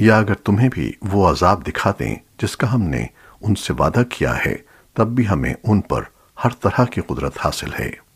या अगर तुम्हें भी वो अजाब दिखा दें जिसका हमने उनसे वादा किया है, तब भी हमें उन पर हर तरह की कुदरत हासिल है।